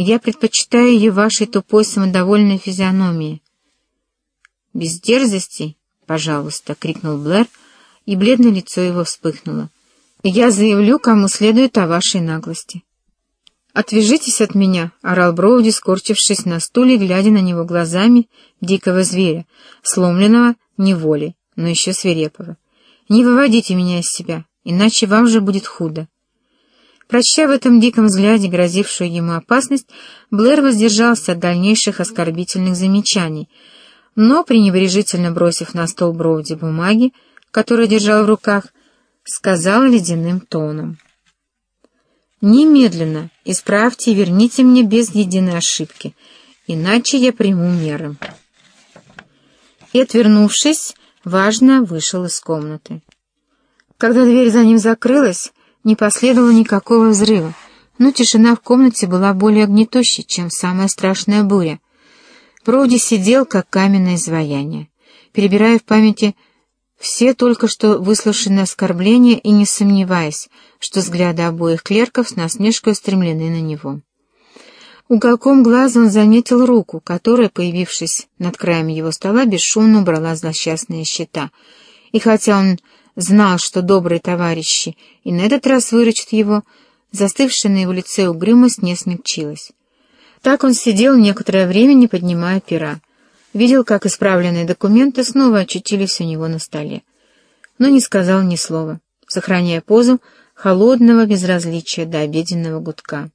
Я предпочитаю ее вашей тупой самодовольной физиономии». «Без дерзостей, пожалуйста!» — крикнул Блэр, и бледное лицо его вспыхнуло. «Я заявлю, кому следует о вашей наглости». «Отвяжитесь от меня!» — орал Броуди, скорчившись на стуле, глядя на него глазами дикого зверя, сломленного неволей, но еще свирепого. «Не выводите меня из себя, иначе вам же будет худо». Прощая в этом диком взгляде грозившую ему опасность, Блэр воздержался от дальнейших оскорбительных замечаний, но, пренебрежительно бросив на стол Броуди бумаги, которые держал в руках, сказал ледяным тоном. «Немедленно исправьте и верните мне без единой ошибки, иначе я приму меры». И, отвернувшись, важно вышел из комнаты. Когда дверь за ним закрылась, не последовало никакого взрыва, но тишина в комнате была более гнетущей, чем самая страшная буря. Броуди сидел, как каменное изваяние, перебирая в памяти все только что выслушанные оскорбления и не сомневаясь, что взгляды обоих клерков с насмешкой устремлены на него. Уголком глаза он заметил руку, которая, появившись над краем его стола, бесшумно убрала злосчастные счета. И хотя он знал, что добрые товарищи и на этот раз выручат его, застывшая на его лице угрюмость не смягчилась. Так он сидел некоторое время, не поднимая пера видел, как исправленные документы снова очутились у него на столе, но не сказал ни слова, сохраняя позу холодного безразличия до обеденного гудка,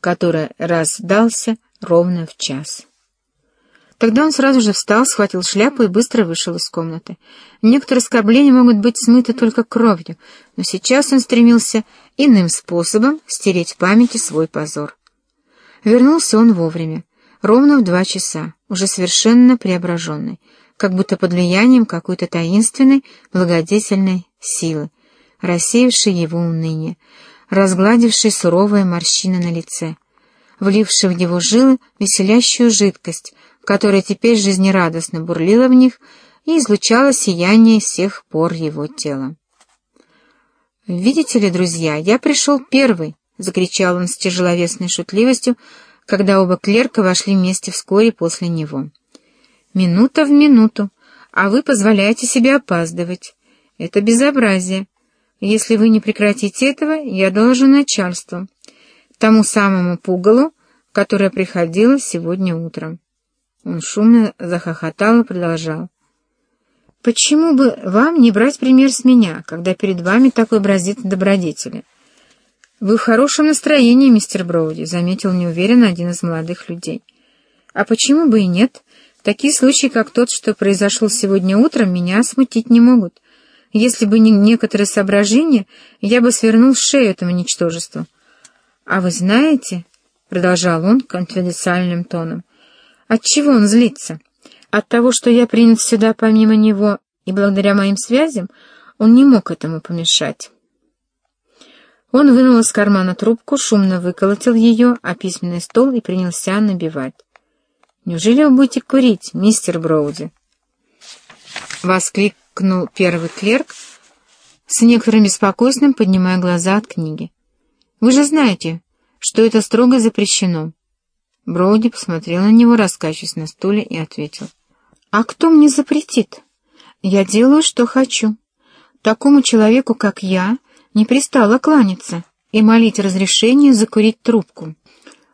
который раздался ровно в час. Тогда он сразу же встал, схватил шляпу и быстро вышел из комнаты. Некоторые оскорбления могут быть смыты только кровью, но сейчас он стремился иным способом стереть в памяти свой позор. Вернулся он вовремя ровно в два часа, уже совершенно преображенный, как будто под влиянием какой-то таинственной, благодетельной силы, рассеявшей его уныние, разгладившей суровые морщины на лице, влившей в его жилы веселящую жидкость, которая теперь жизнерадостно бурлила в них и излучала сияние всех пор его тела. «Видите ли, друзья, я пришел первый!» — закричал он с тяжеловесной шутливостью, когда оба клерка вошли вместе вскоре после него. «Минута в минуту, а вы позволяете себе опаздывать. Это безобразие. Если вы не прекратите этого, я должен начальству, тому самому пугалу, которое приходило сегодня утром». Он шумно захохотал и продолжал. «Почему бы вам не брать пример с меня, когда перед вами такой образец добродетели?» «Вы в хорошем настроении, мистер Броуди», — заметил неуверенно один из молодых людей. «А почему бы и нет? Такие случаи, как тот, что произошел сегодня утром, меня смутить не могут. Если бы не некоторые соображения, я бы свернул шею этому ничтожеству». «А вы знаете», — продолжал он конфиденциальным тоном, — «отчего он злится? От того, что я принят сюда помимо него, и благодаря моим связям он не мог этому помешать». Он вынул из кармана трубку, шумно выколотил ее, о письменный стол и принялся набивать. «Неужели вы будете курить, мистер Броуди?» Воскликнул первый клерк, с некоторым беспокойством поднимая глаза от книги. «Вы же знаете, что это строго запрещено». Броуди посмотрел на него, раскачиваясь на стуле, и ответил. «А кто мне запретит? Я делаю, что хочу. Такому человеку, как я, — не пристало кланяться и молить разрешения закурить трубку.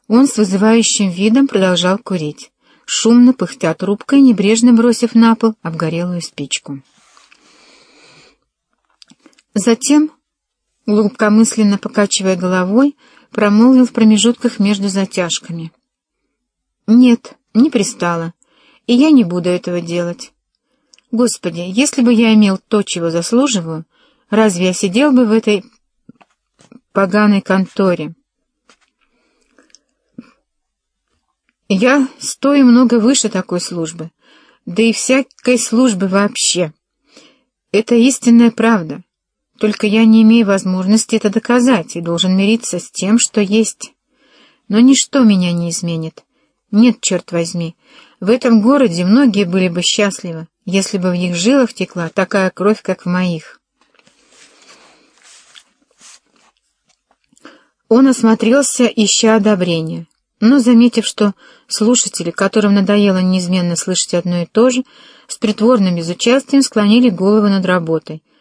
Он с вызывающим видом продолжал курить, шумно пыхтя трубкой, небрежно бросив на пол обгорелую спичку. Затем, глубокомысленно покачивая головой, промолвил в промежутках между затяжками. «Нет, не пристало, и я не буду этого делать. Господи, если бы я имел то, чего заслуживаю, Разве я сидел бы в этой поганой конторе? Я стою много выше такой службы, да и всякой службы вообще. Это истинная правда, только я не имею возможности это доказать и должен мириться с тем, что есть. Но ничто меня не изменит. Нет, черт возьми, в этом городе многие были бы счастливы, если бы в их жилах текла такая кровь, как в моих. Он осмотрелся, ища одобрения, Но, заметив, что слушатели, которым надоело неизменно слышать одно и то же, с притворным безучастием склонили головы над работой —